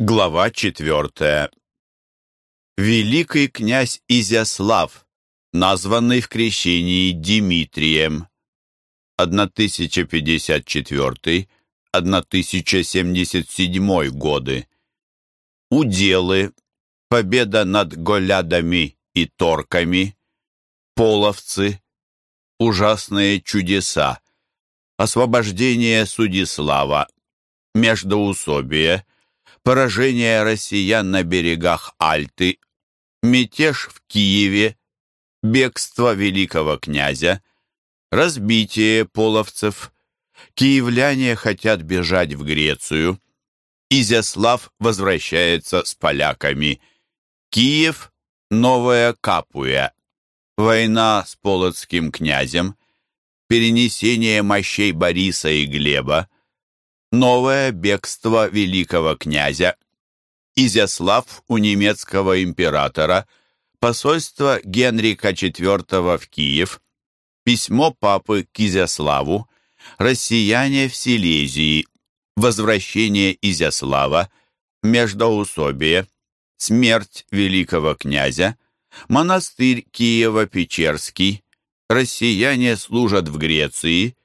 Глава четвертая. Великий князь Изяслав, названный в крещении Дмитрием, 1054-1077 годы. Уделы, победа над голядами и торками, половцы, ужасные чудеса, освобождение Судислава, междоусобие, поражение россиян на берегах Альты, мятеж в Киеве, бегство великого князя, разбитие половцев, киевляне хотят бежать в Грецию, Изяслав возвращается с поляками, Киев – Новая Капуя, война с полоцким князем, перенесение мощей Бориса и Глеба, новое бегство великого князя, Изяслав у немецкого императора, посольство Генрика IV в Киев, письмо папы к Изяславу, россияне в Силезии, возвращение Изяслава, междоусобие, смерть великого князя, монастырь Киева-Печерский, россияне служат в Греции,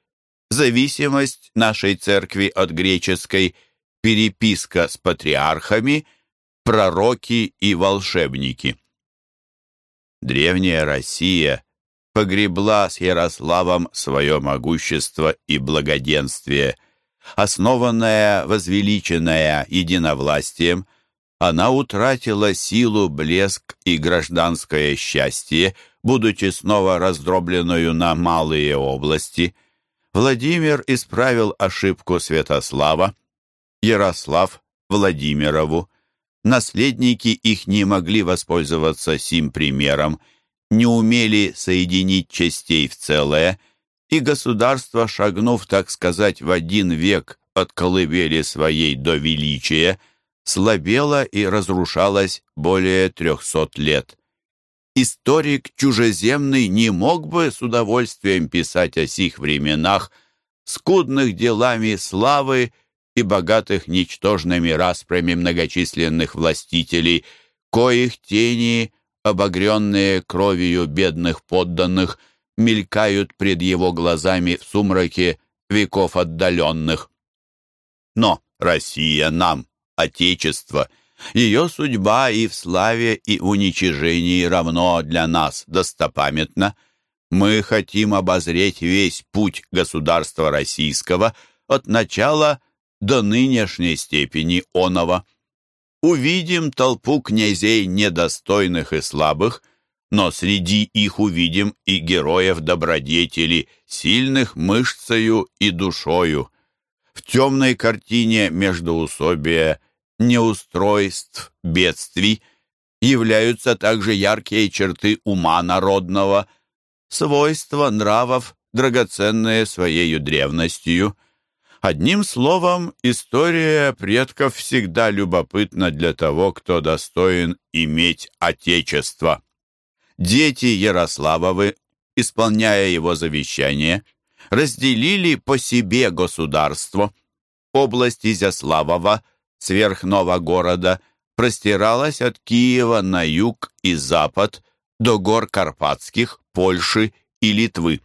зависимость нашей церкви от греческой, переписка с патриархами, пророки и волшебники. Древняя Россия погребла с Ярославом свое могущество и благоденствие. Основанная, возвеличенная единовластием, она утратила силу, блеск и гражданское счастье, будучи снова раздробленную на малые области – Владимир исправил ошибку Святослава, Ярослав Владимирову. Наследники их не могли воспользоваться сим примером, не умели соединить частей в целое, и государство, шагнув, так сказать, в один век от колыбели своей до величия, слабело и разрушалось более трехсот лет. Историк чужеземный не мог бы с удовольствием писать о сих временах, скудных делами славы и богатых ничтожными распрями многочисленных властителей, коих тени, обогренные кровью бедных подданных, мелькают пред его глазами в сумраке веков отдаленных. Но Россия нам, Отечество — ее судьба и в славе, и уничижении равно для нас достопамятна. Мы хотим обозреть весь путь государства российского от начала до нынешней степени оного. Увидим толпу князей недостойных и слабых, но среди их увидим и героев добродетели, сильных мышцею и душою. В темной картине междоусобия – неустройств, бедствий являются также яркие черты ума народного, свойства нравов, драгоценные своей древностью. Одним словом, история предков всегда любопытна для того, кто достоин иметь отечество. Дети Ярославовы, исполняя его завещание, разделили по себе государство. Область Изяславова – сверх города простиралась от Киева на юг и запад до гор Карпатских, Польши и Литвы.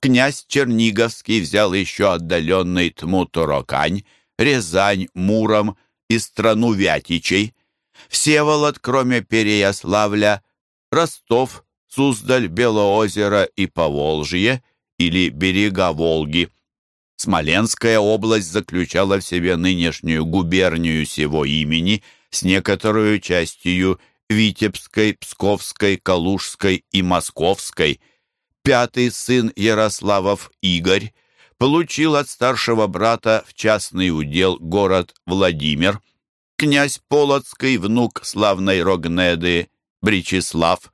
Князь Черниговский взял еще отдаленный Тмутурокань, Рязань, Муром и страну Вятичей. Всеволод, кроме Переяславля, Ростов, Суздаль, Белоозеро и Поволжье или берега Волги – Смоленская область заключала в себе нынешнюю губернию сего имени с некоторую частью Витебской, Псковской, Калужской и Московской. Пятый сын Ярославов Игорь получил от старшего брата в частный удел город Владимир. Князь Полоцкий, внук славной Рогнеды Бричеслав,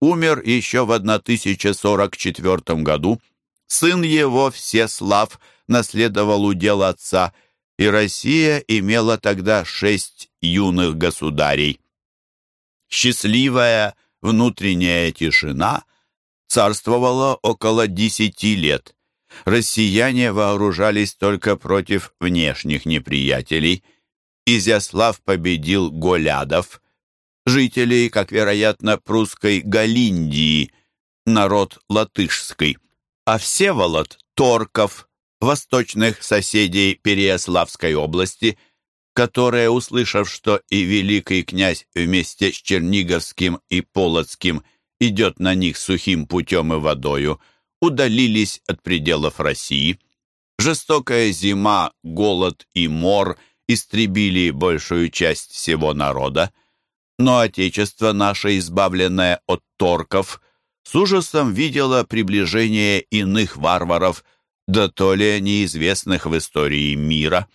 умер еще в 1044 году. Сын его, Всеслав, наследовал удел отца, и Россия имела тогда шесть юных государей. Счастливая внутренняя тишина царствовала около десяти лет. Россияне вооружались только против внешних неприятелей. Изяслав победил голядов, жителей, как вероятно, прусской Галиндии, народ латышский, а Всеволод – торков, восточных соседей Переяславской области, которые, услышав, что и великий князь вместе с Черниговским и Полоцким идет на них сухим путем и водою, удалились от пределов России. Жестокая зима, голод и мор истребили большую часть всего народа, но отечество наше, избавленное от торков, с ужасом видело приближение иных варваров, да то ли неизвестных в истории мира.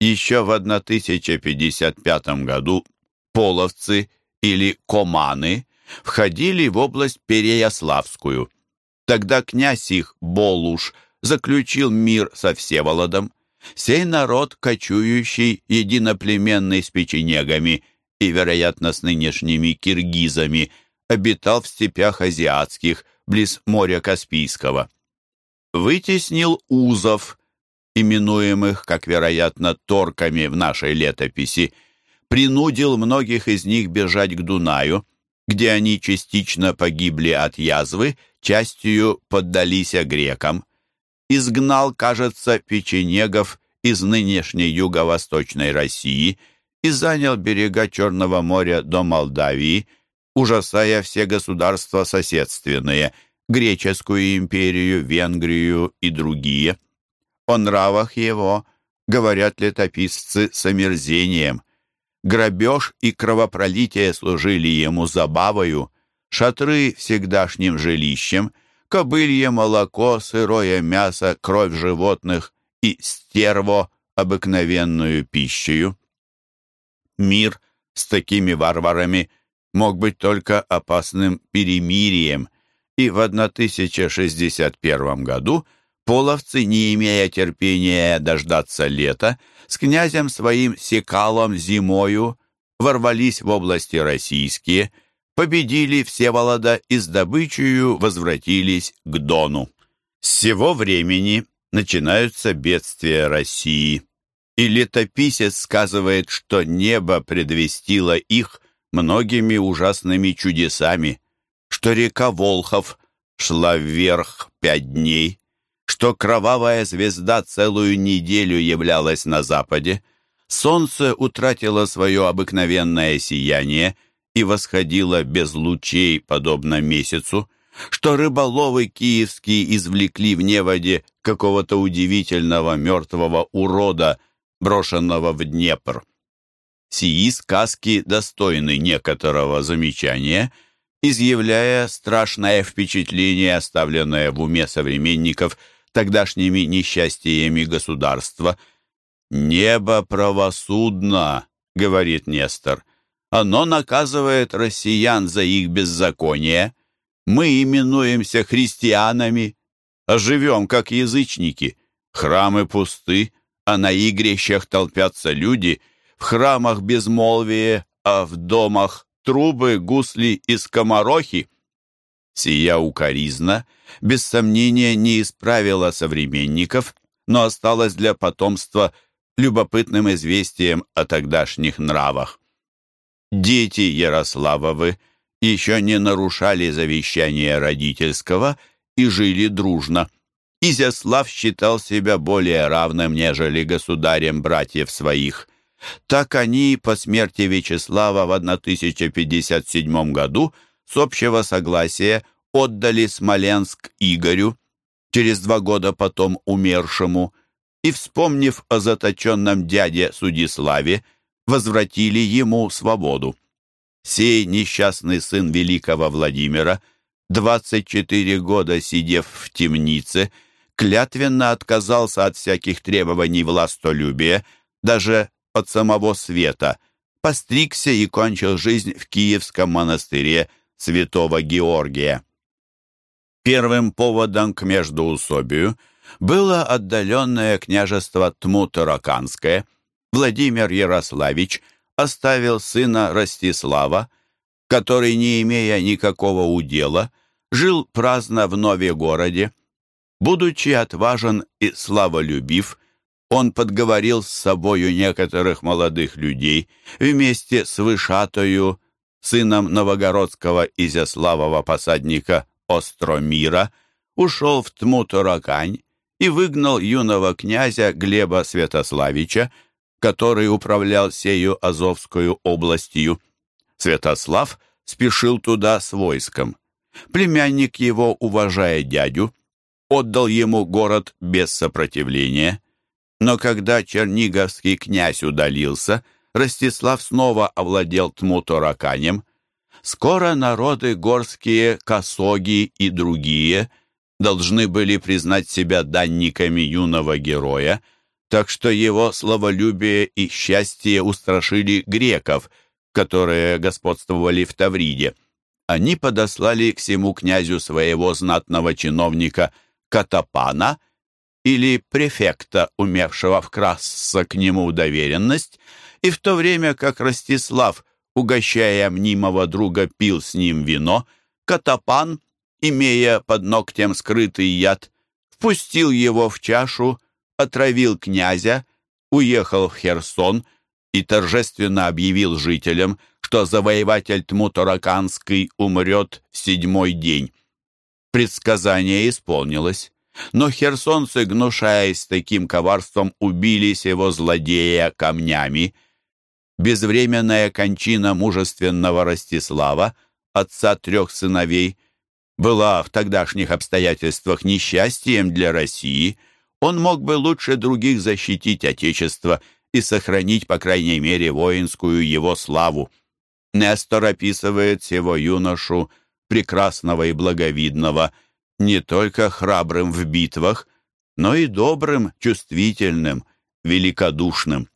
Еще в 1055 году половцы или команы входили в область Переяславскую. Тогда князь их, Болуш, заключил мир со Всеволодом. Сей народ, кочующий, единоплеменный с печенегами и, вероятно, с нынешними киргизами, обитал в степях азиатских, близ моря Каспийского. Вытеснил узов, именуемых, как, вероятно, торками в нашей летописи, принудил многих из них бежать к Дунаю, где они частично погибли от язвы, частью поддались грекам. Изгнал, кажется, печенегов из нынешней юго-восточной России и занял берега Черного моря до Молдавии, ужасая все государства соседственные, Греческую империю, Венгрию и другие. О нравах его говорят летописцы с омерзением. Грабеж и кровопролитие служили ему забавою, шатры всегдашним жилищем, кобылье молоко, сырое мясо, кровь животных и стерво обыкновенную пищею. Мир с такими варварами мог быть только опасным перемирием, и в 1061 году половцы, не имея терпения дождаться лета, с князем своим Секалом зимою ворвались в области российские, победили Всеволода и с добычею возвратились к Дону. С сего времени начинаются бедствия России, и летописец сказывает, что небо предвестило их многими ужасными чудесами, что река Волхов шла вверх пять дней, что кровавая звезда целую неделю являлась на западе, солнце утратило свое обыкновенное сияние и восходило без лучей, подобно месяцу, что рыболовы киевские извлекли в неводе какого-то удивительного мертвого урода, брошенного в Днепр. Сии сказки достойны некоторого замечания, изъявляя страшное впечатление, оставленное в уме современников – тогдашними несчастьями государства. «Небо правосудно», — говорит Нестор. «Оно наказывает россиян за их беззаконие. Мы именуемся христианами, а живем как язычники. Храмы пусты, а на игрищах толпятся люди, в храмах безмолвие, а в домах трубы, гусли и скоморохи. Сия укоризна, без сомнения, не исправила современников, но осталась для потомства любопытным известием о тогдашних нравах. Дети Ярославовы еще не нарушали завещания родительского и жили дружно. Изяслав считал себя более равным, нежели государем братьев своих. Так они по смерти Вячеслава в 1057 году – с общего согласия отдали Смоленск Игорю, через два года потом умершему, и, вспомнив о заточенном дяде Судиславе, возвратили ему свободу. Сей несчастный сын великого Владимира, 24 года сидев в темнице, клятвенно отказался от всяких требований властолюбия, даже от самого света, постригся и кончил жизнь в Киевском монастыре святого Георгия. Первым поводом к междоусобию было отдаленное княжество Тмутараканское. Владимир Ярославич оставил сына Ростислава, который, не имея никакого удела, жил праздно в Нове городе. Будучи отважен и славолюбив, он подговорил с собою некоторых молодых людей вместе с Вышатою, сыном новогородского Изяславова посадника Остромира, ушел в Тму-Таракань и выгнал юного князя Глеба Святославича, который управлял сею Азовскую областью. Святослав спешил туда с войском. Племянник его, уважая дядю, отдал ему город без сопротивления. Но когда черниговский князь удалился, Ростислав снова овладел Тмутараканем. Скоро народы горские, косоги и другие должны были признать себя данниками юного героя, так что его славолюбие и счастье устрашили греков, которые господствовали в Тавриде. Они подослали к всему князю своего знатного чиновника Катапана или префекта, умевшего вкрасться к нему доверенность, и в то время как Ростислав, угощая мнимого друга, пил с ним вино, Катапан, имея под ногтем скрытый яд, впустил его в чашу, отравил князя, уехал в Херсон и торжественно объявил жителям, что завоеватель Тмутараканский умрет в седьмой день. Предсказание исполнилось. Но херсонцы, гнушаясь таким коварством, убили сего злодея камнями. Безвременная кончина мужественного Ростислава, отца трех сыновей, была в тогдашних обстоятельствах несчастьем для России. Он мог бы лучше других защитить Отечество и сохранить, по крайней мере, воинскую его славу. Нестор описывает сего юношу, прекрасного и благовидного, не только храбрым в битвах, но и добрым, чувствительным, великодушным.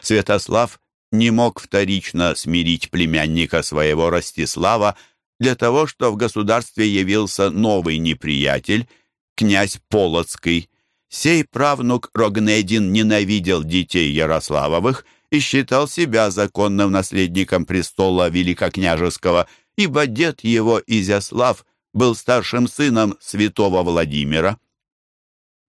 Святослав не мог вторично смирить племянника своего Ростислава для того, что в государстве явился новый неприятель, князь Полоцкий. Сей правнук Рогнедин ненавидел детей Ярославовых и считал себя законным наследником престола великокняжеского, ибо дед его, Изяслав, был старшим сыном святого Владимира.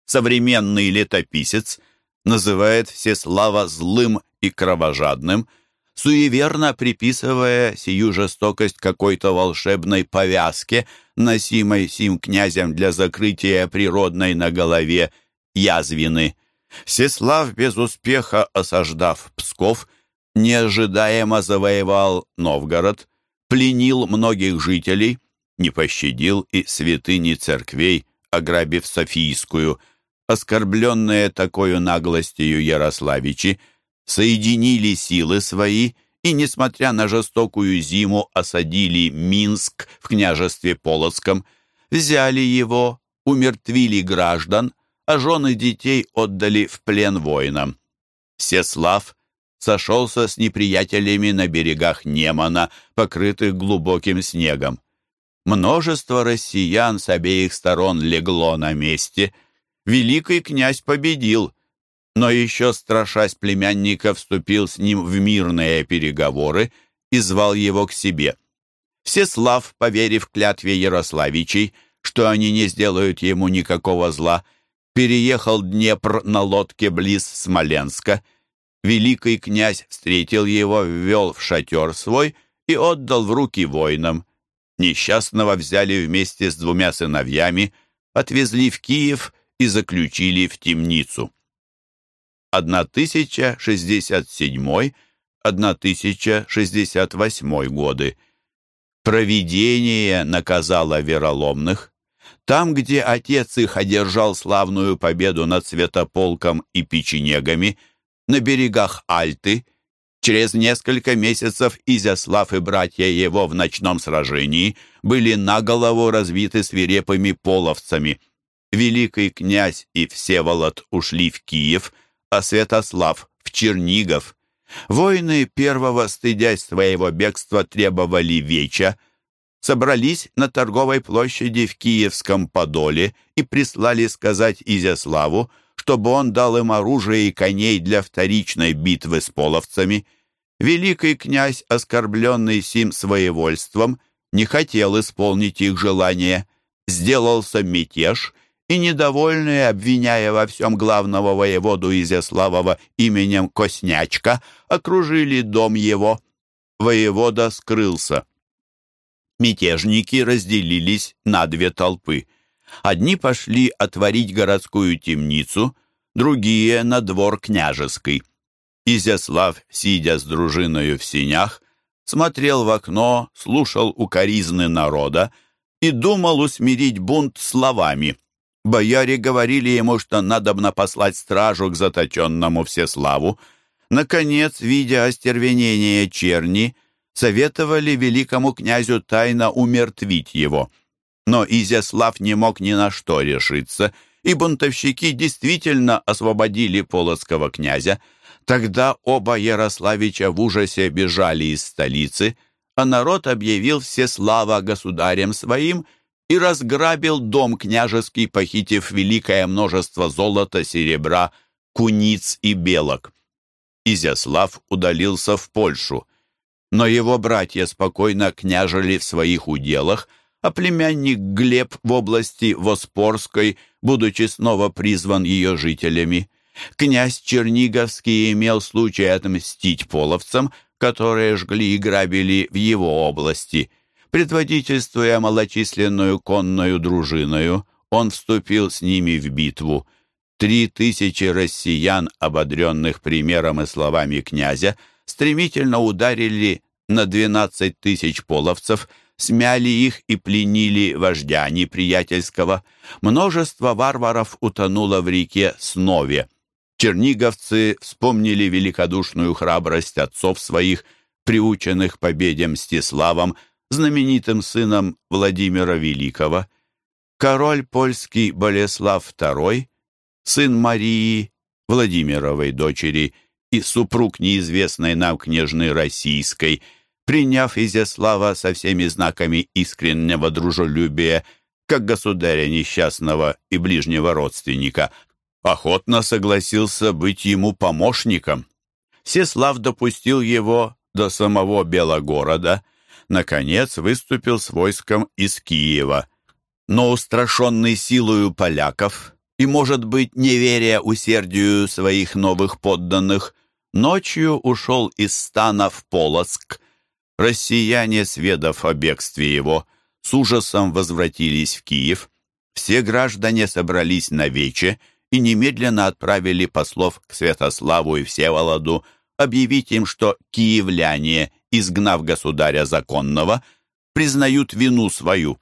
Современный летописец называет Всеслава злым и кровожадным, суеверно приписывая сию жестокость какой-то волшебной повязке, носимой сим князем для закрытия природной на голове язвины. Всеслав, без успеха осаждав Псков, неожидаемо завоевал Новгород, пленил многих жителей, не пощадил и святыни церквей, ограбив Софийскую. Оскорбленные такой наглостью Ярославичи соединили силы свои и, несмотря на жестокую зиму, осадили Минск в княжестве Полоцком, взяли его, умертвили граждан, а жены детей отдали в плен воинам. Сеслав сошелся с неприятелями на берегах Немана, покрытых глубоким снегом. Множество россиян с обеих сторон легло на месте. Великий князь победил, но еще, страшась племянника, вступил с ним в мирные переговоры и звал его к себе. Всеслав, поверив клятве Ярославичей, что они не сделают ему никакого зла, переехал Днепр на лодке близ Смоленска. Великий князь встретил его, ввел в шатер свой и отдал в руки воинам. Несчастного взяли вместе с двумя сыновьями, отвезли в Киев и заключили в темницу. 1067-1068 годы. Провидение наказало вероломных. Там, где отец их одержал славную победу над Святополком и печенегами, на берегах Альты, через несколько месяцев Изяслав и братья его в ночном сражении были на голову разбиты свирепыми половцами. Великий князь и Всеволод ушли в Киев, а Святослав в Чернигов. Воины первого, стыдясь своего бегства, требовали веча, собрались на торговой площади в Киевском Подоле и прислали сказать Изяславу, чтобы он дал им оружие и коней для вторичной битвы с половцами. Великий князь, оскорбленный сим своевольством, не хотел исполнить их желание. Сделался мятеж, и недовольные, обвиняя во всем главного воеводу Изяславова именем Коснячка, окружили дом его. Воевода скрылся. Мятежники разделились на две толпы. Одни пошли отворить городскую темницу, другие — на двор княжеский. Изяслав, сидя с дружиною в синях, смотрел в окно, слушал укоризны народа и думал усмирить бунт словами. Бояре говорили ему, что надобно послать стражу к заточенному Всеславу. Наконец, видя остервенение черни, советовали великому князю тайно умертвить его. Но Изяслав не мог ни на что решиться, и бунтовщики действительно освободили полоцкого князя. Тогда оба Ярославича в ужасе бежали из столицы, а народ объявил Всеслава государем своим — и разграбил дом княжеский, похитив великое множество золота, серебра, куниц и белок. Изяслав удалился в Польшу, но его братья спокойно княжили в своих уделах, а племянник Глеб в области Воспорской, будучи снова призван ее жителями. Князь Черниговский имел случай отмстить половцам, которые жгли и грабили в его области – Предводительствуя малочисленную конную дружиною, он вступил с ними в битву. Три тысячи россиян, ободренных примером и словами князя, стремительно ударили на двенадцать тысяч половцев, смяли их и пленили вождя неприятельского. Множество варваров утонуло в реке Снове. Черниговцы вспомнили великодушную храбрость отцов своих, приученных победе Мстиславом, знаменитым сыном Владимира Великого, король польский Болеслав II, сын Марии, Владимировой дочери и супруг неизвестной нам княжны Российской, приняв Изяслава со всеми знаками искреннего дружелюбия, как государя несчастного и ближнего родственника, охотно согласился быть ему помощником. Всеслав допустил его до самого Белогорода, наконец выступил с войском из Киева. Но устрашенный силою поляков и, может быть, не веря усердию своих новых подданных, ночью ушел из стана в Полоцк. Россияне, сведав о бегстве его, с ужасом возвратились в Киев. Все граждане собрались на вече и немедленно отправили послов к Святославу и Всеволоду объявить им, что киевляне изгнав государя законного, признают вину свою.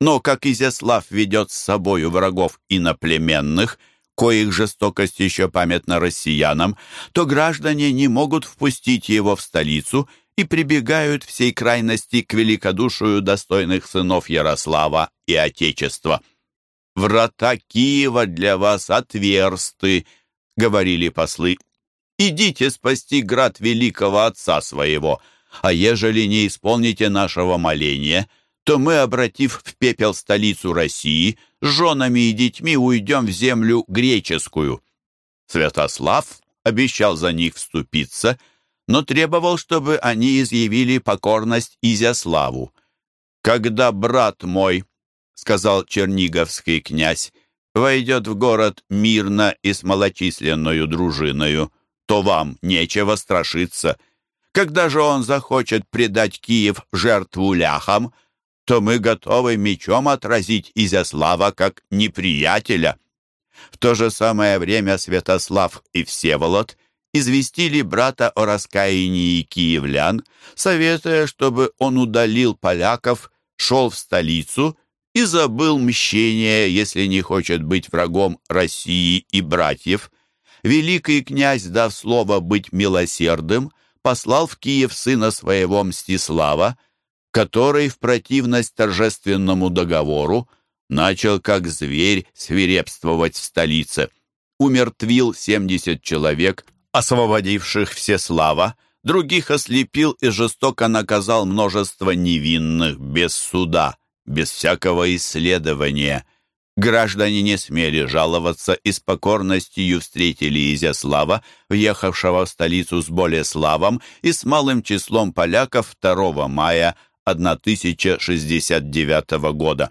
Но как Изяслав ведет с собою врагов иноплеменных, коих жестокость еще памятна россиянам, то граждане не могут впустить его в столицу и прибегают всей крайности к великодушию достойных сынов Ярослава и Отечества. «Врата Киева для вас отверсты», — говорили послы. «Идите спасти град великого отца своего, а ежели не исполните нашего моления, то мы, обратив в пепел столицу России, с женами и детьми уйдем в землю греческую». Святослав обещал за них вступиться, но требовал, чтобы они изъявили покорность Изяславу. «Когда брат мой, — сказал черниговский князь, — войдет в город мирно и с малочисленную дружиною, то вам нечего страшиться». Когда же он захочет предать Киев жертву ляхам, то мы готовы мечом отразить Изяслава как неприятеля. В то же самое время Святослав и Всеволод известили брата о раскаянии киевлян, советуя, чтобы он удалил поляков, шел в столицу и забыл мщение, если не хочет быть врагом России и братьев. Великий князь, дав слово быть милосердным, послал в Киев сына своего Мстислава, который в противность торжественному договору начал как зверь свирепствовать в столице. Умертвил 70 человек, освободивших Всеслава, других ослепил и жестоко наказал множество невинных, без суда, без всякого исследования. Граждане не смели жаловаться и с покорностью встретили Изяслава, въехавшего в столицу с Болеславом и с малым числом поляков 2 мая 1069 года.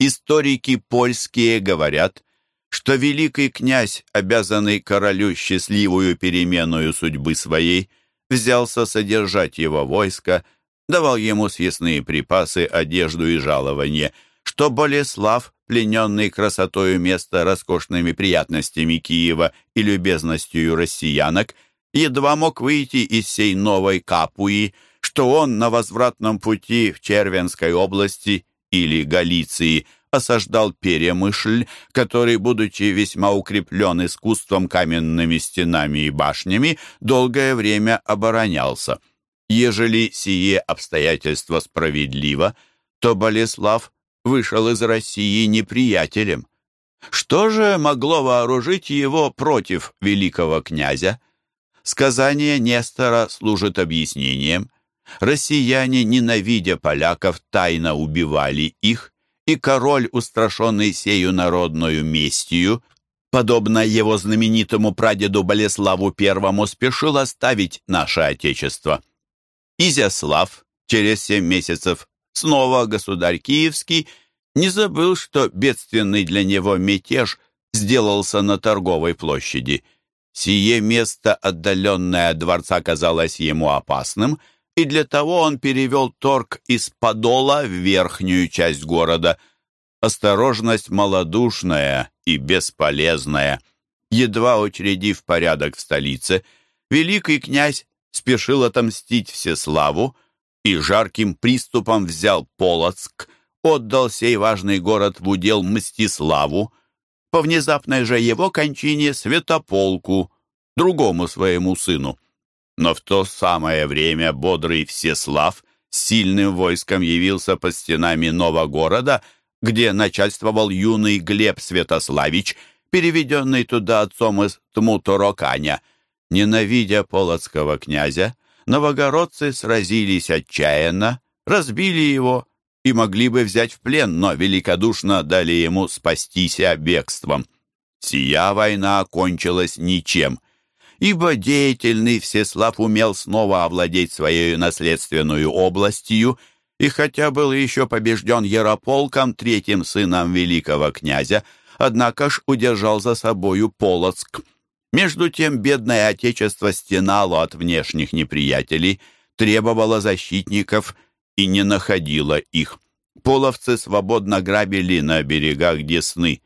Историки польские говорят, что великий князь, обязанный королю счастливую переменную судьбы своей, взялся содержать его войско, давал ему съестные припасы, одежду и жалование, что Болеслав, плененный красотою места, роскошными приятностями Киева и любезностью россиянок, едва мог выйти из сей новой Капуи, что он на возвратном пути в Червенской области или Галиции осаждал Перемышль, который, будучи весьма укреплен искусством каменными стенами и башнями, долгое время оборонялся. Ежели сие обстоятельство справедливо, то Болеслав вышел из России неприятелем. Что же могло вооружить его против великого князя? Сказание Нестора служит объяснением. Россияне, ненавидя поляков, тайно убивали их, и король, устрашенный сею народную местью, подобно его знаменитому прадеду Болеславу I, спешил оставить наше Отечество. Изяслав через семь месяцев снова государь Киевский не забыл, что бедственный для него мятеж сделался на торговой площади. Сие место, отдаленное от дворца, казалось ему опасным, и для того он перевел торг из Подола в верхнюю часть города. Осторожность малодушная и бесполезная. Едва учредив порядок в столице, великий князь спешил отомстить Всеславу и жарким приступом взял Полоцк, отдал сей важный город в удел Мстиславу, по внезапной же его кончине Святополку, другому своему сыну. Но в то самое время бодрый Всеслав с сильным войском явился под стенами нового города, где начальствовал юный Глеб Святославич, переведенный туда отцом из Тмутороканя. Ненавидя полоцкого князя, новогородцы сразились отчаянно, разбили его и могли бы взять в плен, но великодушно дали ему спастися бегством. Сия война окончилась ничем, ибо деятельный Всеслав умел снова овладеть своей наследственную областью, и хотя был еще побежден Ярополком, третьим сыном великого князя, однако ж удержал за собою Полоцк. Между тем бедное отечество стенало от внешних неприятелей, требовало защитников – и не находила их. Половцы свободно грабили на берегах Десны.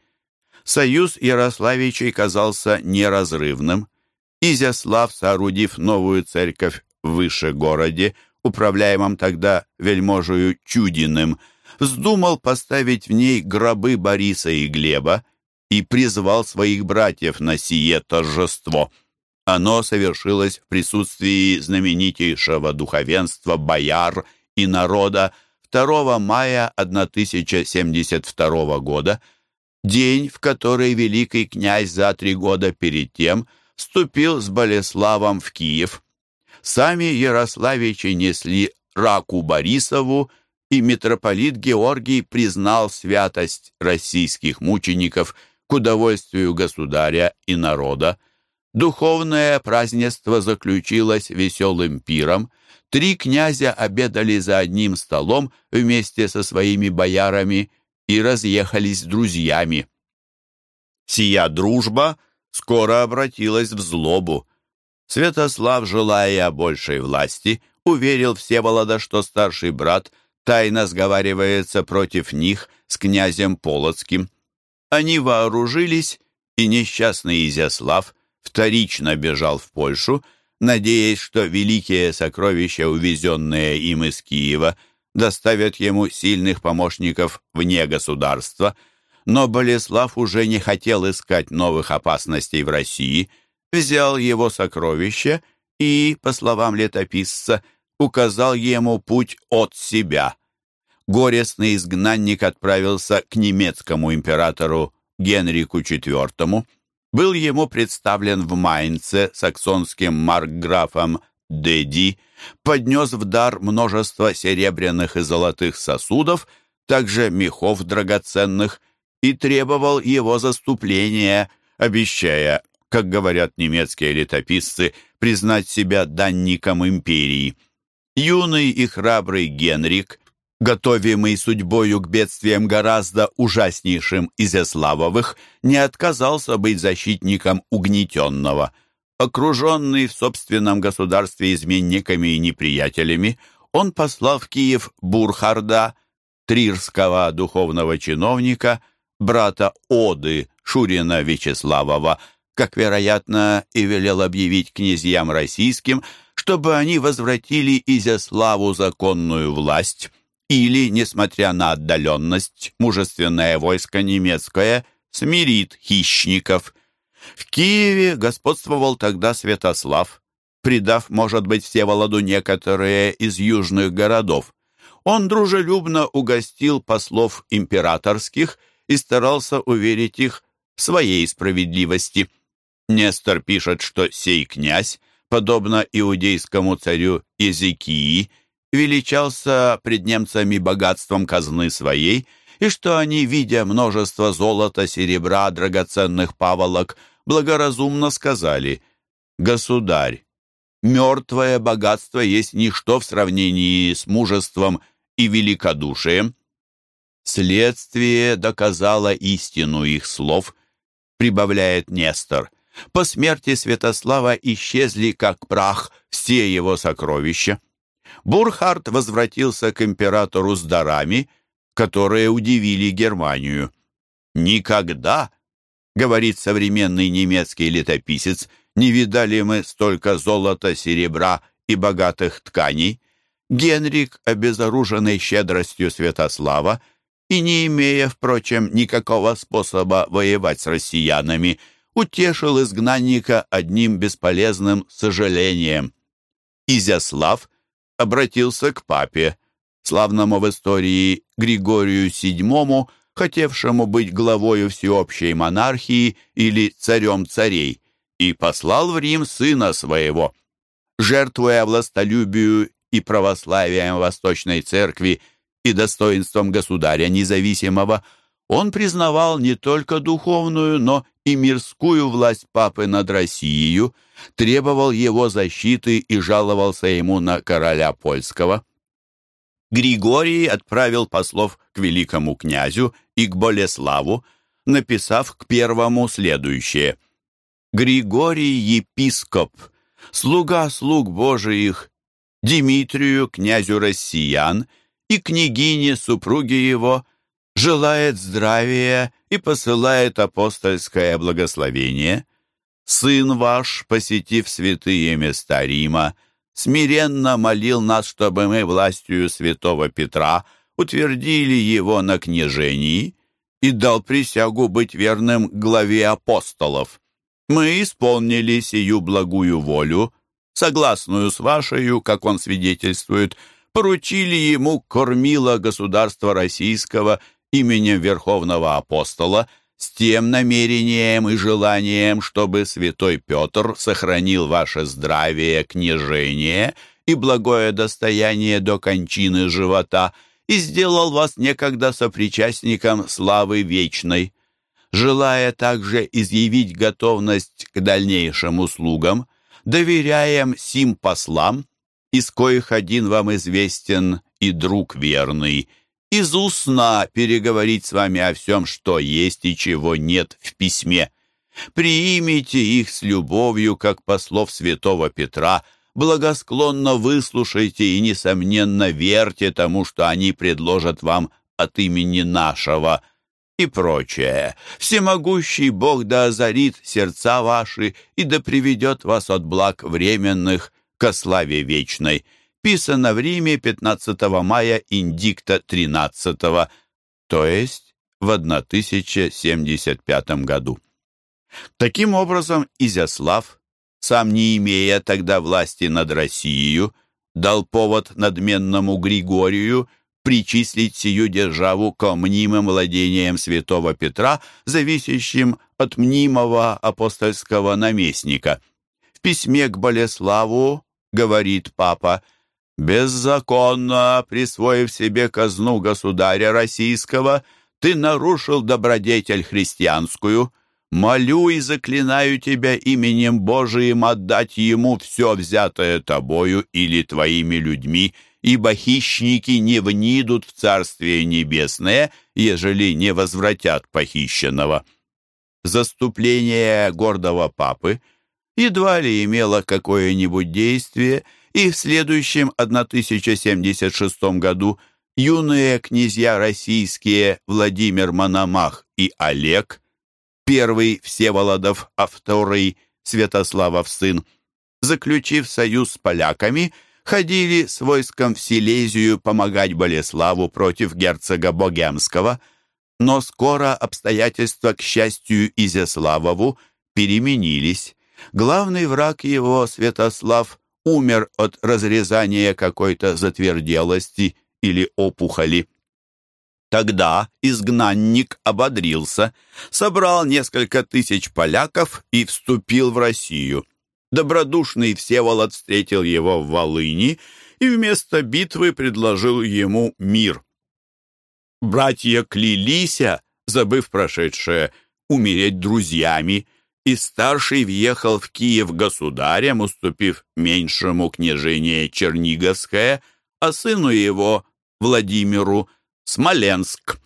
Союз Ярославичей казался неразрывным. Изяслав, соорудив новую церковь выше городе, управляемом тогда вельможею Чудиным, вздумал поставить в ней гробы Бориса и Глеба и призвал своих братьев на сие торжество. Оно совершилось в присутствии знаменитейшего духовенства бояр и народа 2 мая 1072 года, день, в который великий князь за три года перед тем вступил с Болеславом в Киев. Сами Ярославичи несли раку Борисову, и митрополит Георгий признал святость российских мучеников к удовольствию государя и народа. Духовное празднество заключилось веселым пиром – Три князя обедали за одним столом вместе со своими боярами и разъехались друзьями. Сия дружба скоро обратилась в злобу. Святослав, желая большей власти, уверил Всеволода, что старший брат тайно сговаривается против них с князем Полоцким. Они вооружились, и несчастный Изяслав вторично бежал в Польшу, надеясь, что великие сокровища, увезенные им из Киева, доставят ему сильных помощников вне государства, но Болеслав уже не хотел искать новых опасностей в России, взял его сокровища и, по словам летописца, указал ему путь от себя. Горестный изгнанник отправился к немецкому императору Генрику IV, был ему представлен в Майнце саксонским маркграфом Деди, поднес в дар множество серебряных и золотых сосудов, также мехов драгоценных, и требовал его заступления, обещая, как говорят немецкие летописцы, признать себя данником империи. Юный и храбрый Генрик готовимый судьбою к бедствиям гораздо ужаснейшим Изяславовых, не отказался быть защитником угнетенного. Окруженный в собственном государстве изменниками и неприятелями, он послал в Киев Бурхарда, трирского духовного чиновника, брата Оды Шурина Вячеславова, как, вероятно, и велел объявить князьям российским, чтобы они возвратили Изяславу законную власть, или, несмотря на отдаленность, мужественное войско немецкое смирит хищников. В Киеве господствовал тогда Святослав, придав, может быть, Всеволоду некоторые из южных городов. Он дружелюбно угостил послов императорских и старался уверить их в своей справедливости. Нестор пишет, что сей князь, подобно иудейскому царю Езекии, величался пред немцами богатством казны своей, и что они, видя множество золота, серебра, драгоценных паволок, благоразумно сказали «Государь, мертвое богатство есть ничто в сравнении с мужеством и великодушием». Следствие доказало истину их слов, прибавляет Нестор. По смерти Святослава исчезли, как прах, все его сокровища. Бурхард возвратился к императору с дарами, которые удивили Германию. «Никогда», — говорит современный немецкий летописец, «не видали мы столько золота, серебра и богатых тканей». Генрик, обезоруженный щедростью Святослава и не имея, впрочем, никакого способа воевать с россиянами, утешил изгнанника одним бесполезным сожалением. Изяслав — обратился к папе, славному в истории Григорию VII, хотевшему быть главою всеобщей монархии или царем царей, и послал в Рим сына своего. Жертвуя властолюбию и православием Восточной Церкви и достоинством государя независимого, он признавал не только духовную, но и мирскую власть папы над Россией, требовал его защиты и жаловался ему на короля польского. Григорий отправил послов к великому князю и к Болеславу, написав к первому следующее. «Григорий епископ, слуга слуг Божиих, Дмитрию, князю россиян, и княгине, супруге его, желает здравия и посылает апостольское благословение. Сын ваш, посетив святые места Рима, смиренно молил нас, чтобы мы властью святого Петра утвердили его на княжении и дал присягу быть верным главе апостолов. Мы исполнили сию благую волю, согласную с вашей, как он свидетельствует, поручили ему кормила государства российского – именем Верховного Апостола с тем намерением и желанием, чтобы святой Петр сохранил ваше здравие, княжение и благое достояние до кончины живота и сделал вас некогда сопричастником славы вечной. Желая также изъявить готовность к дальнейшим услугам, доверяем сим послам, из коих один вам известен и друг верный – из устна переговорить с вами о всем, что есть и чего нет в письме. Приимите их с любовью, как послов святого Петра, благосклонно выслушайте и, несомненно, верьте тому, что они предложат вам от имени нашего» и прочее. Всемогущий Бог да озарит сердца ваши и да приведет вас от благ временных ко славе вечной писано в Риме 15 мая индикта 13, то есть в 1075 году. Таким образом, Изяслав, сам не имея тогда власти над Россией, дал повод надменному Григорию причислить сию державу к мнимым владениям святого Петра, зависящим от мнимого апостольского наместника. В письме к Болеславу, говорит папа, — Беззаконно присвоив себе казну государя российского, ты нарушил добродетель христианскую. молю и заклинаю тебя именем Божиим отдать ему все взятое тобою или твоими людьми, ибо хищники не внидут в Царствие Небесное, ежели не возвратят похищенного». Заступление гордого папы едва ли имело какое-нибудь действие, и в следующем 1076 году юные князья российские Владимир Мономах и Олег, первый Всеволодов, а второй Святославов сын, заключив союз с поляками, ходили с войском в Силезию помогать Болеславу против герцога Богемского, но скоро обстоятельства, к счастью, Изяславову переменились. Главный враг его, Святослав, умер от разрезания какой-то затверделости или опухоли. Тогда изгнанник ободрился, собрал несколько тысяч поляков и вступил в Россию. Добродушный Всеволод встретил его в Волыни и вместо битвы предложил ему мир. Братья клялися, забыв прошедшее, умереть друзьями, и старший въехал в Киев государем, уступив меньшему княжение Черниговское, а сыну его, Владимиру, Смоленск.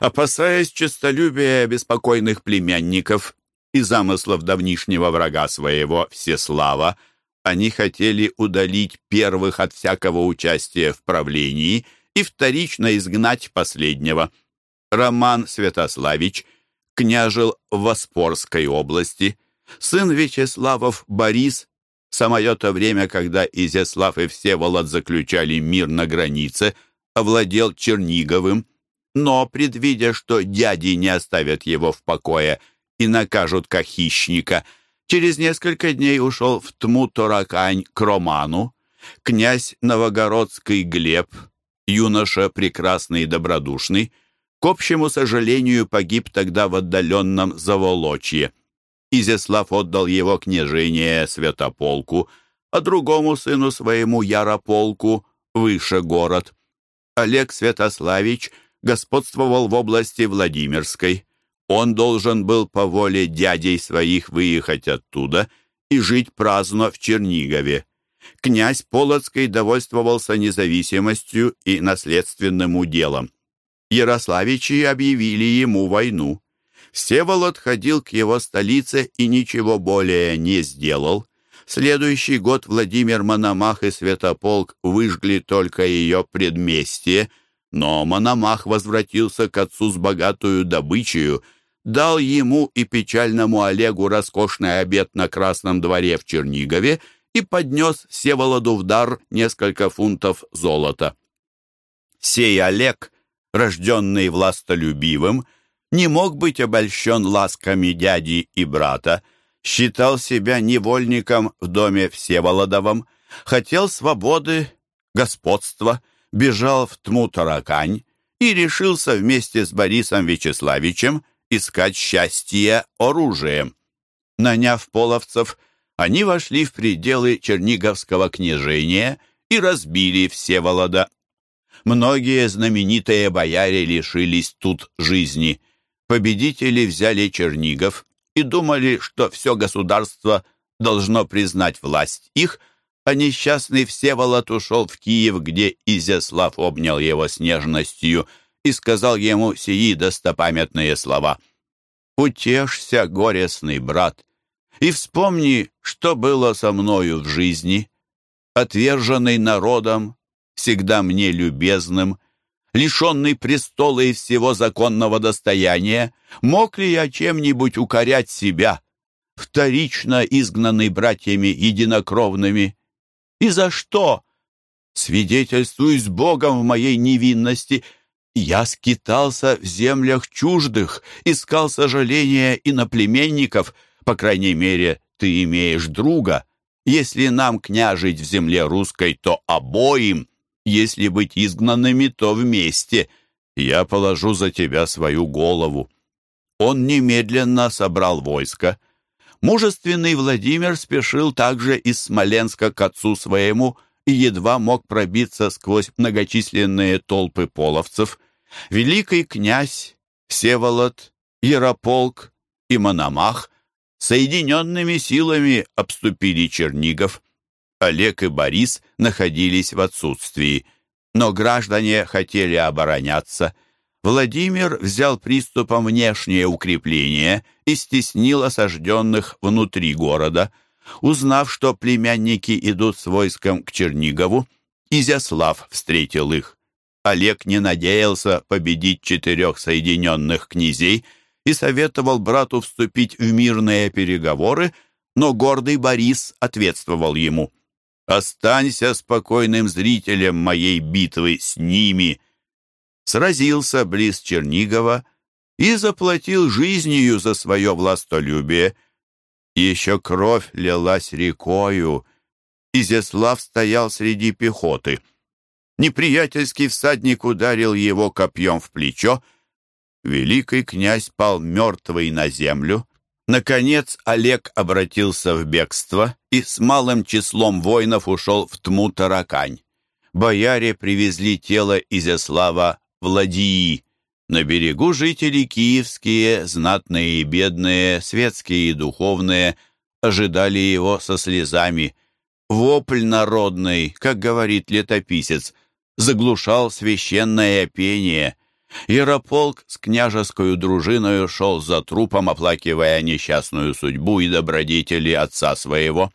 Опасаясь честолюбия беспокойных племянников и замыслов давнишнего врага своего Всеслава, они хотели удалить первых от всякого участия в правлении и вторично изгнать последнего. Роман Святославич княжил в Воспорской области. Сын Вячеславов Борис в самое-то время, когда Изяслав и Всеволод заключали мир на границе, овладел Черниговым, но, предвидя, что дяди не оставят его в покое и накажут как хищника, через несколько дней ушел в Тму-Таракань к Роману. Князь Новогородский Глеб, юноша прекрасный и добродушный, к общему сожалению, погиб тогда в отдаленном Заволочье. Изяслав отдал его княжение Святополку, а другому сыну своему Ярополку выше город. Олег Святославич господствовал в области Владимирской. Он должен был по воле дядей своих выехать оттуда и жить праздно в Чернигове. Князь Полоцкий довольствовался независимостью и наследственным уделом. Ярославичи объявили ему войну. Всеволод ходил к его столице и ничего более не сделал. следующий год Владимир Мономах и Святополк выжгли только ее предместье, но Мономах возвратился к отцу с богатую добычею, дал ему и печальному Олегу роскошный обед на Красном дворе в Чернигове и поднес Всеволоду в дар несколько фунтов золота. Сей Олег рожденный властолюбивым, не мог быть обольщен ласками дяди и брата, считал себя невольником в доме Всеволодовом, хотел свободы, господства, бежал в Тму-Таракань и решился вместе с Борисом Вячеславичем искать счастье оружием. Наняв половцев, они вошли в пределы Черниговского княжения и разбили Всеволода Многие знаменитые бояре лишились тут жизни. Победители взяли Чернигов и думали, что все государство должно признать власть их, а несчастный Всеволод ушел в Киев, где Изяслав обнял его с нежностью и сказал ему сии достопамятные слова. «Утешься, горестный брат, и вспомни, что было со мною в жизни. Отверженный народом, всегда мне любезным, лишенный престола и всего законного достояния, мог ли я чем-нибудь укорять себя, вторично изгнанный братьями единокровными? И за что? Свидетельствуюсь Богом в моей невинности, я скитался в землях чуждых, искал сожаления иноплеменников, по крайней мере, ты имеешь друга. Если нам княжить в земле русской, то обоим — если быть изгнанными, то вместе. Я положу за тебя свою голову». Он немедленно собрал войско. Мужественный Владимир спешил также из Смоленска к отцу своему и едва мог пробиться сквозь многочисленные толпы половцев. Великий князь, Всеволод, Ярополк и Мономах соединенными силами обступили Чернигов. Олег и Борис находились в отсутствии, но граждане хотели обороняться. Владимир взял приступом внешнее укрепление и стеснил осажденных внутри города. Узнав, что племянники идут с войском к Чернигову, Изяслав встретил их. Олег не надеялся победить четырех соединенных князей и советовал брату вступить в мирные переговоры, но гордый Борис ответствовал ему. «Останься спокойным зрителем моей битвы с ними!» Сразился близ Чернигова и заплатил жизнью за свое властолюбие. Еще кровь лилась рекою. Изяслав стоял среди пехоты — Неприятельский всадник ударил его копьем в плечо. Великий князь пал мертвый на землю. Наконец Олег обратился в бегство и с малым числом воинов ушел в Тму-Таракань. Бояре привезли тело Изяслава в Ладии. На берегу жители киевские, знатные и бедные, светские и духовные, ожидали его со слезами. Вопль народный, как говорит летописец, заглушал священное пение. Ярополк с княжескую дружиною шел за трупом, оплакивая несчастную судьбу и добродетели отца своего.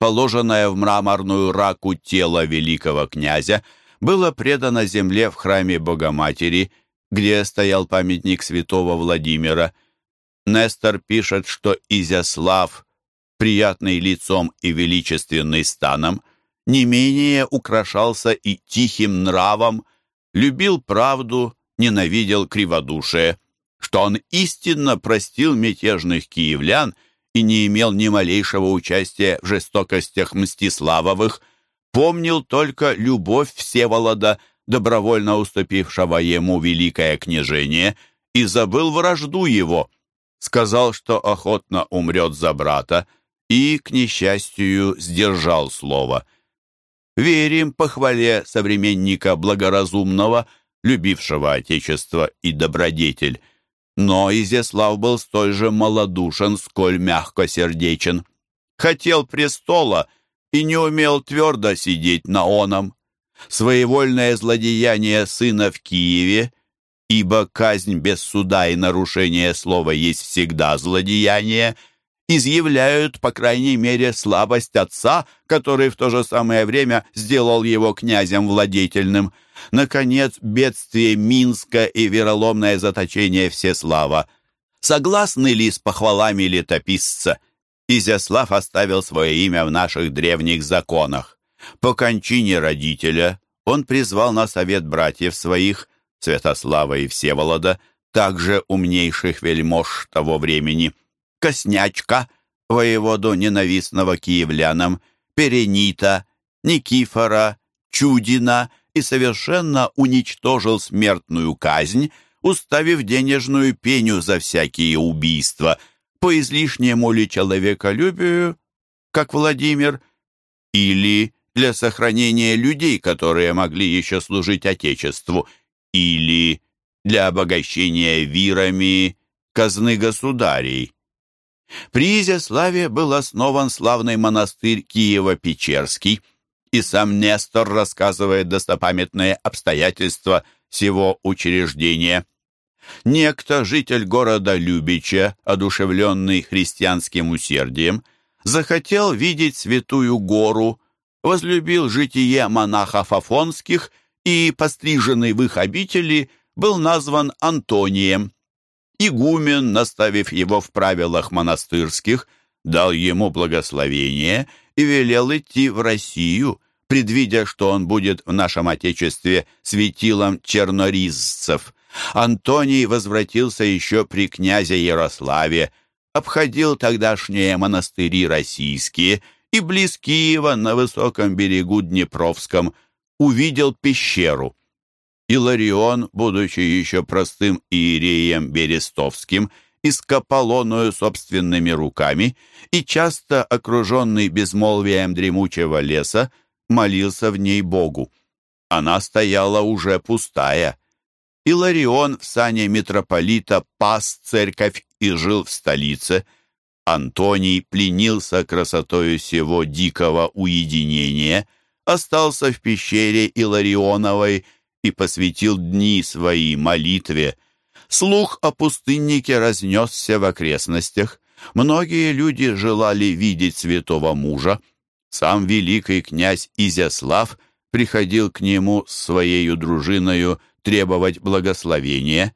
Положенное в мраморную раку тело великого князя было предано земле в храме Богоматери, где стоял памятник святого Владимира. Нестор пишет, что Изяслав, приятный лицом и величественный станом, не менее украшался и тихим нравом, любил правду, ненавидел криводушие, что он истинно простил мятежных киевлян и не имел ни малейшего участия в жестокостях Мстиславовых, помнил только любовь Всеволода, добровольно уступившего ему великое княжение, и забыл вражду его, сказал, что охотно умрет за брата, и, к несчастью, сдержал слово — верим похвале современника благоразумного, любившего Отечество и добродетель. Но Изяслав был столь же малодушен, сколь мягкосердечен. Хотел престола и не умел твердо сидеть на оном. Своевольное злодеяние сына в Киеве, ибо казнь без суда и нарушение слова есть всегда злодеяние — изъявляют, по крайней мере, слабость отца, который в то же самое время сделал его князем владетельным. Наконец, бедствие Минска и вероломное заточение Всеслава. Согласны ли с похвалами летописца? Изяслав оставил свое имя в наших древних законах. По кончине родителя он призвал на совет братьев своих, Святослава и Всеволода, также умнейших вельмож того времени – Коснячка, воеводу ненавистного киевлянам, Перенита, Никифора, Чудина и совершенно уничтожил смертную казнь, уставив денежную пеню за всякие убийства, по излишнему ли человеколюбию, как Владимир, или для сохранения людей, которые могли еще служить Отечеству, или для обогащения вирами казны государей. При Изяславе был основан славный монастырь Киево-Печерский, и сам Нестор рассказывает достопамятные обстоятельства всего учреждения. Некто, житель города Любича, одушевленный христианским усердием, захотел видеть святую гору, возлюбил житие монахов афонских и, постриженный в их обители, был назван Антонием. Игумен, наставив его в правилах монастырских, дал ему благословение и велел идти в Россию, предвидя, что он будет в нашем Отечестве светилом черноризцев. Антоний возвратился еще при князе Ярославе, обходил тогдашние монастыри российские и близ Киева на высоком берегу Днепровском увидел пещеру. Иларион, будучи еще простым иереем Берестовским, искополонную собственными руками и часто окруженный безмолвием дремучего леса, молился в ней Богу. Она стояла уже пустая. Иларион в сане митрополита пас церковь и жил в столице. Антоний пленился красотою сего дикого уединения, остался в пещере Иларионовой и посвятил дни свои молитве. Слух о пустыннике разнесся в окрестностях. Многие люди желали видеть святого мужа. Сам великий князь Изяслав приходил к нему с своей дружиною требовать благословения.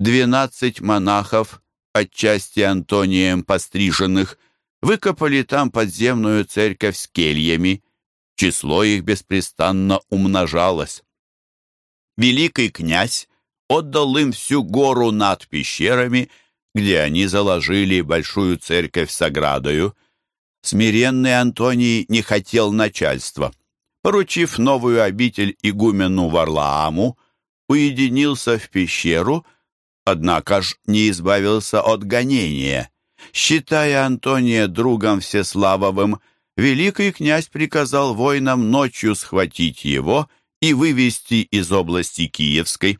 Двенадцать монахов, отчасти Антонием постриженных, выкопали там подземную церковь с кельями. Число их беспрестанно умножалось. Великий князь отдал им всю гору над пещерами, где они заложили большую церковь с оградою. Смиренный Антоний не хотел начальства. Поручив новую обитель игумену Варлааму, уединился в пещеру, однако ж не избавился от гонения. Считая Антония другом Всеславовым, великий князь приказал воинам ночью схватить его и вывести из области Киевской.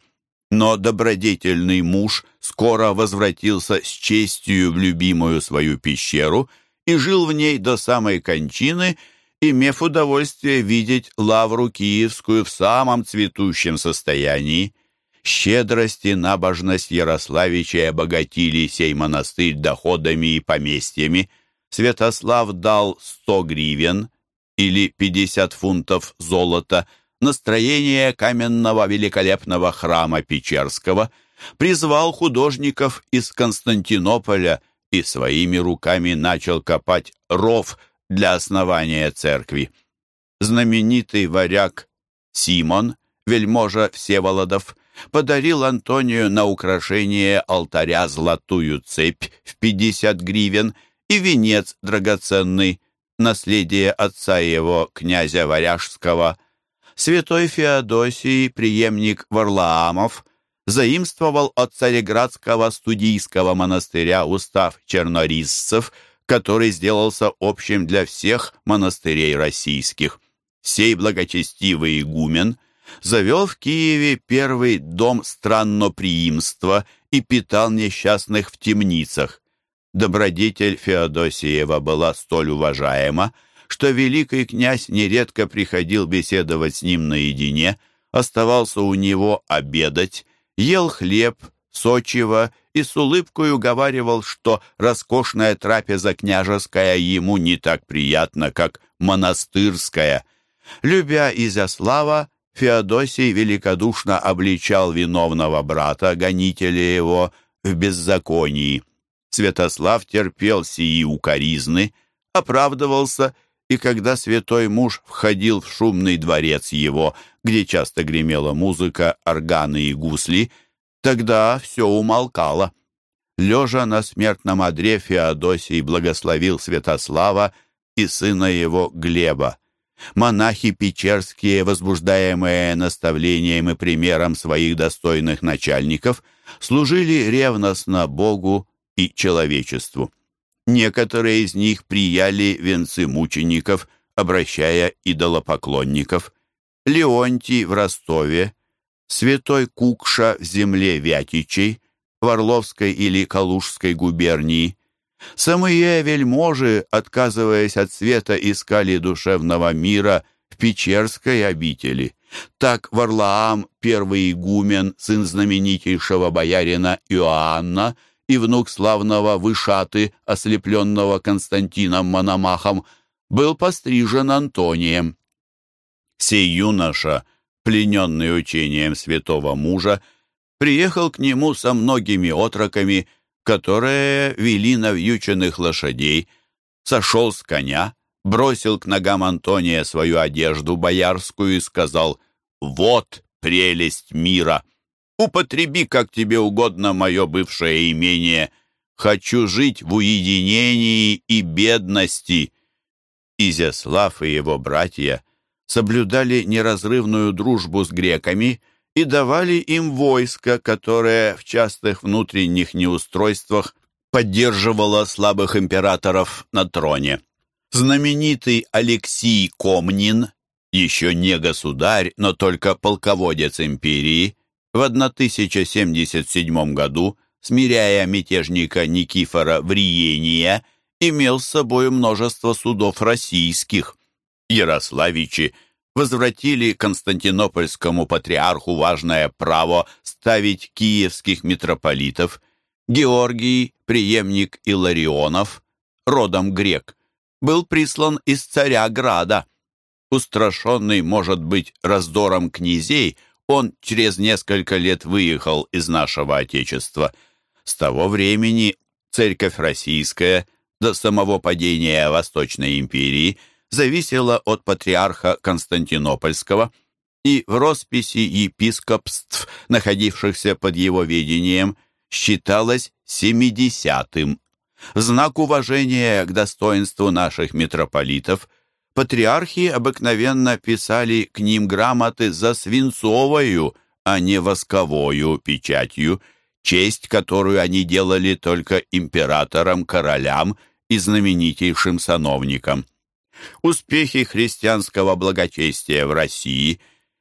Но добродетельный муж скоро возвратился с честью в любимую свою пещеру и жил в ней до самой кончины, имев удовольствие видеть лавру киевскую в самом цветущем состоянии. Щедрость и набожность Ярославича обогатили сей монастырь доходами и поместьями. Святослав дал сто гривен или пятьдесят фунтов золота настроение каменного великолепного храма Печерского, призвал художников из Константинополя и своими руками начал копать ров для основания церкви. Знаменитый варяг Симон, вельможа Всеволодов, подарил Антонию на украшение алтаря золотую цепь в 50 гривен и венец драгоценный, наследие отца его, князя Варяжского, святой Феодосий, преемник Варлаамов, заимствовал от цареградского студийского монастыря устав чернорисцев, который сделался общим для всех монастырей российских. Сей благочестивый игумен завел в Киеве первый дом странноприимства и питал несчастных в темницах. Добродетель Феодосиева была столь уважаема, что великий князь нередко приходил беседовать с ним наедине, оставался у него обедать, ел хлеб, сочиво и с улыбкой уговаривал, что роскошная трапеза княжеская ему не так приятна, как монастырская. Любя Изяслава, Феодосий великодушно обличал виновного брата, гонителя его, в беззаконии. Святослав терпел сии укоризны, оправдывался и когда святой муж входил в шумный дворец его, где часто гремела музыка, органы и гусли, тогда все умолкало. Лежа на смертном одре Феодосий благословил Святослава и сына его Глеба. Монахи печерские, возбуждаемые наставлением и примером своих достойных начальников, служили ревностно Богу и человечеству. Некоторые из них прияли венцы мучеников, обращая идолопоклонников. Леонтий в Ростове, святой Кукша в земле Вятичей, в Орловской или Калужской губернии. Самые вельможи, отказываясь от света, искали душевного мира в Печерской обители. Так Варлаам, первый игумен, сын знаменитейшего боярина Иоанна, и внук славного Вышаты, ослепленного Константином Мономахом, был пострижен Антонием. Сей юноша, плененный учением святого мужа, приехал к нему со многими отроками, которые вели навьюченных лошадей, сошел с коня, бросил к ногам Антония свою одежду боярскую и сказал «Вот прелесть мира!» Употреби, как тебе угодно, мое бывшее имение. Хочу жить в уединении и бедности». Изяслав и его братья соблюдали неразрывную дружбу с греками и давали им войско, которое в частых внутренних неустройствах поддерживало слабых императоров на троне. Знаменитый Алексий Комнин, еще не государь, но только полководец империи, В 1077 году, смиряя мятежника Никифора Вриения, имел с собой множество судов российских. Ярославичи возвратили Константинопольскому патриарху важное право ставить киевских митрополитов. Георгий, преемник Иларионов, родом грек, был прислан из царя Града. Устрашенный, может быть, раздором князей, он через несколько лет выехал из нашего Отечества. С того времени церковь российская до самого падения Восточной империи зависела от патриарха Константинопольского, и в росписи епископств, находившихся под его ведением, считалось семидесятым в знак уважения к достоинству наших митрополитов патриархи обыкновенно писали к ним грамоты за свинцовою, а не восковою печатью, честь, которую они делали только императорам, королям и знаменитейшим сановникам. Успехи христианского благочестия в России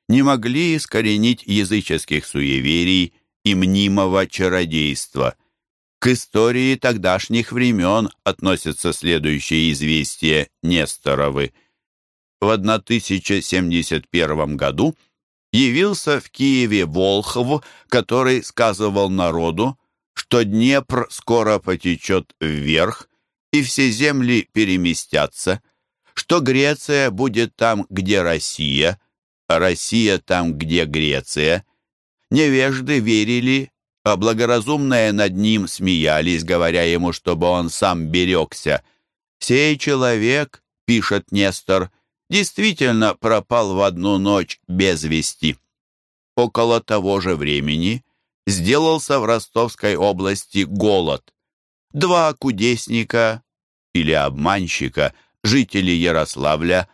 не могли искоренить языческих суеверий и мнимого чародейства – к истории тогдашних времен относятся следующие известия Несторовы. В 1071 году явился в Киеве Волхов, который сказывал народу, что Днепр скоро потечет вверх, и все земли переместятся, что Греция будет там, где Россия, а Россия там, где Греция. Невежды верили, а благоразумные над ним смеялись, говоря ему, чтобы он сам берегся. «Сей человек, — пишет Нестор, — действительно пропал в одну ночь без вести». Около того же времени сделался в Ростовской области голод. Два кудесника или обманщика, жители Ярославля,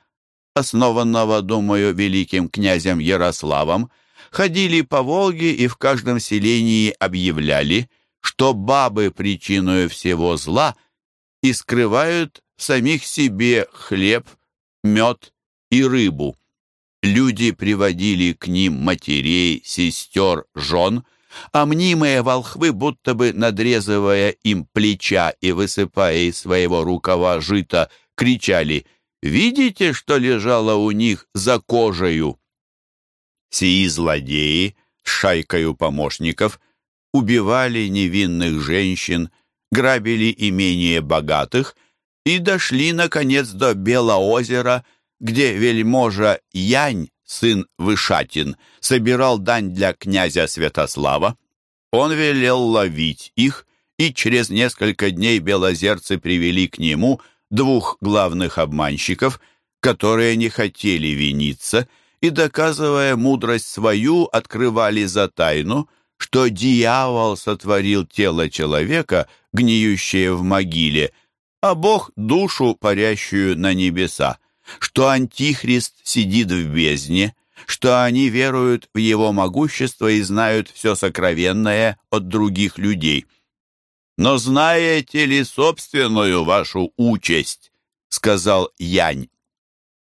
основанного, думаю, великим князем Ярославом, — ходили по Волге и в каждом селении объявляли, что бабы причиной всего зла и скрывают самих себе хлеб, мед и рыбу. Люди приводили к ним матерей, сестер, жен, а мнимые волхвы, будто бы надрезывая им плеча и высыпая из своего рукава жито, кричали «Видите, что лежало у них за кожею?» Сии злодеи с шайкою помощников убивали невинных женщин, грабили имение богатых и дошли, наконец, до Белоозера, где вельможа Янь, сын Вышатин, собирал дань для князя Святослава. Он велел ловить их, и через несколько дней белозерцы привели к нему двух главных обманщиков, которые не хотели виниться – и, доказывая мудрость свою, открывали за тайну, что дьявол сотворил тело человека, гниющее в могиле, а Бог — душу, парящую на небеса, что Антихрист сидит в бездне, что они веруют в его могущество и знают все сокровенное от других людей. «Но знаете ли собственную вашу участь?» — сказал Янь.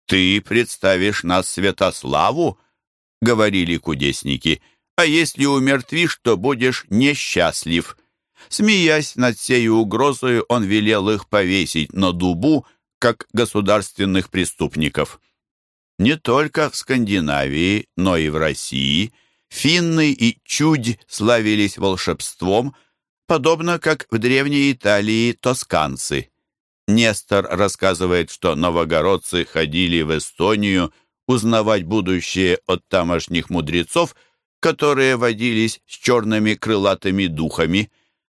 «Ты представишь нас Святославу?» — говорили кудесники. «А если умертвишь, то будешь несчастлив». Смеясь над сею угрозою, он велел их повесить на дубу, как государственных преступников. Не только в Скандинавии, но и в России финны и чудь славились волшебством, подобно как в Древней Италии тосканцы. Нестор рассказывает, что новогородцы ходили в Эстонию узнавать будущее от тамошних мудрецов, которые водились с черными крылатыми духами.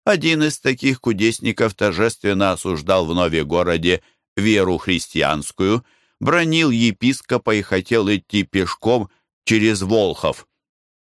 Один из таких кудесников торжественно осуждал в Нове-городе веру христианскую, бронил епископа и хотел идти пешком через Волхов.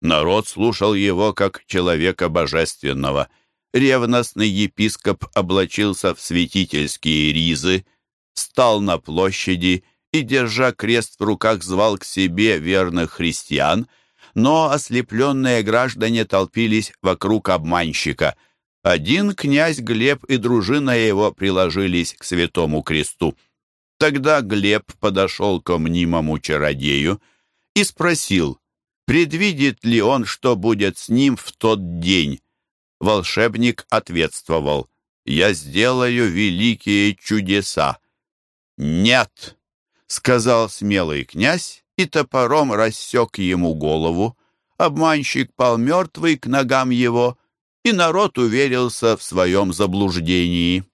Народ слушал его как человека божественного – ревностный епископ облачился в святительские ризы, стал на площади и, держа крест в руках, звал к себе верных христиан, но ослепленные граждане толпились вокруг обманщика. Один князь Глеб и дружина его приложились к святому кресту. Тогда Глеб подошел к мнимому чародею и спросил, предвидит ли он, что будет с ним в тот день. Волшебник ответствовал, «Я сделаю великие чудеса». «Нет», — сказал смелый князь, и топором рассек ему голову. Обманщик пал мертвый к ногам его, и народ уверился в своем заблуждении.